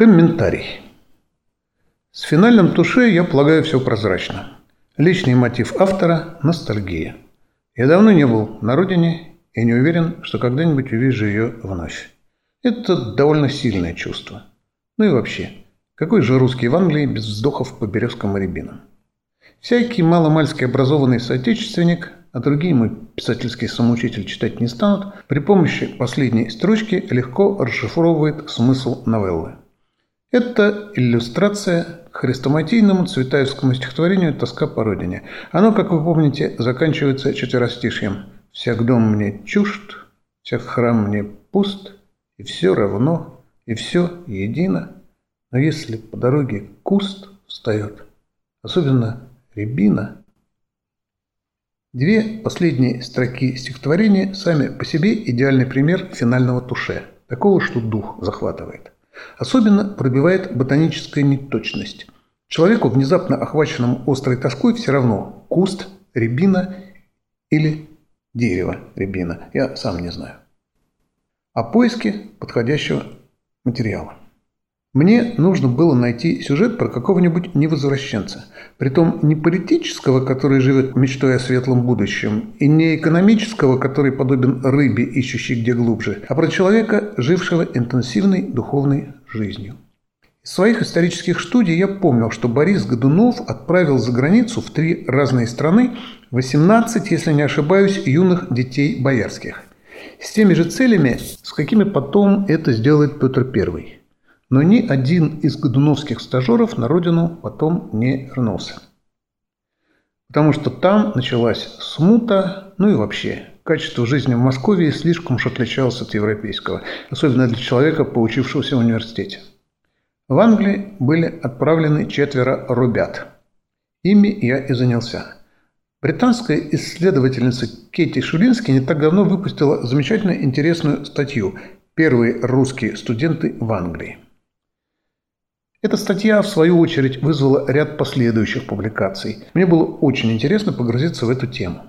Комментарий. С финальным туше, я полагаю, все прозрачно. Личный мотив автора – ностальгия. Я давно не был на родине и не уверен, что когда-нибудь увижу ее вновь. Это довольно сильное чувство. Ну и вообще, какой же русский в Англии без вздохов по березкам и рябинам? Всякий маломальски образованный соотечественник, а другие мой писательский самоучитель читать не станут, при помощи последней строчки легко расшифровывает смысл новеллы. Это иллюстрация к хрестоматийному цветаевскому стихотворению «Тоска по родине». Оно, как вы помните, заканчивается четверостишьем «Всяк дом мне чужд, всяк храм мне пуст, и все равно, и все едино. Но если по дороге куст встает, особенно рябина, Две последние строки стихотворения сами по себе идеальный пример финального туше, такого, что дух захватывает. Особенно пробивает ботаническая неточность. Человеку, внезапно охваченному острой тоской, все равно куст, рябина или дерево рябина. Я сам не знаю. О поиске подходящего материала. Мне нужно было найти сюжет про какого-нибудь невозвращенца. Притом не политического, который живет мечтой о светлом будущем, и не экономического, который подобен рыбе, ищущей где глубже, а про человека, жившего интенсивной духовной жизнью. Из своих исторических студий я помнил, что Борис Годунов отправил за границу в три разные страны 18, если не ошибаюсь, юных детей боярских. С теми же целями, с какими потом это сделает Петр I но ни один из годуновских стажеров на родину потом не вернулся. Потому что там началась смута, ну и вообще, качество жизни в Москве слишком уж отличалось от европейского, особенно для человека, поучившегося в университете. В Англии были отправлены четверо ребят. Ими я и занялся. Британская исследовательница Кетти Шулински не так давно выпустила замечательно интересную статью «Первые русские студенты в Англии». Эта статья, в свою очередь, вызвала ряд последующих публикаций. Мне было очень интересно погрузиться в эту тему.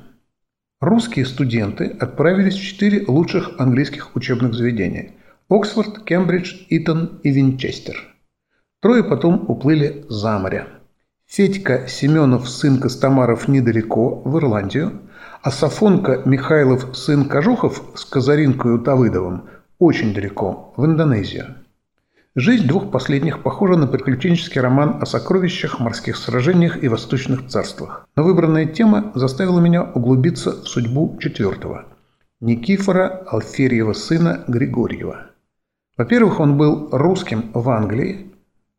Русские студенты отправились в четыре лучших английских учебных заведения – Оксфорд, Кембридж, Итон и Винчестер. Трое потом уплыли за море. Федька Семенов, сын Костомаров, недалеко, в Ирландию, а Сафонка Михайлов, сын Кожухов с Казаринкой Тавыдовым, очень далеко, в Индонезию. Жизнь двух последних похожа на приключенческий роман о сокровищах, морских сражениях и восточных царствах. Но выбранная тема заставила меня углубиться в судьбу четвертого – Никифора Алферьева сына Григорьева. Во-первых, он был русским в Англии,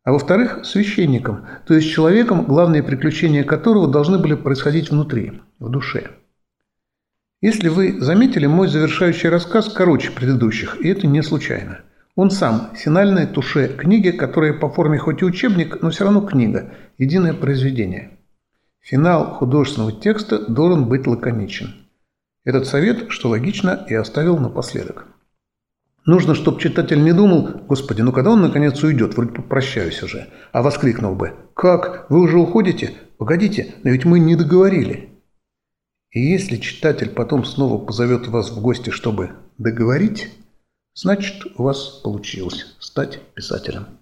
а во-вторых, священником, то есть человеком, главные приключения которого должны были происходить внутри, в душе. Если вы заметили, мой завершающий рассказ короче предыдущих, и это не случайно – он сам – финальное туше книги, которая по форме хоть и учебник, но все равно книга, единое произведение. Финал художественного текста должен быть лаконичен. Этот совет, что логично, и оставил напоследок. Нужно, чтобы читатель не думал, «Господи, ну когда он наконец уйдет? Вроде попрощаюсь уже». А воскликнул бы, «Как? Вы уже уходите? Погодите, но ведь мы не договорили». И если читатель потом снова позовет вас в гости, чтобы договорить, Значит, у вас получилось стать писателем.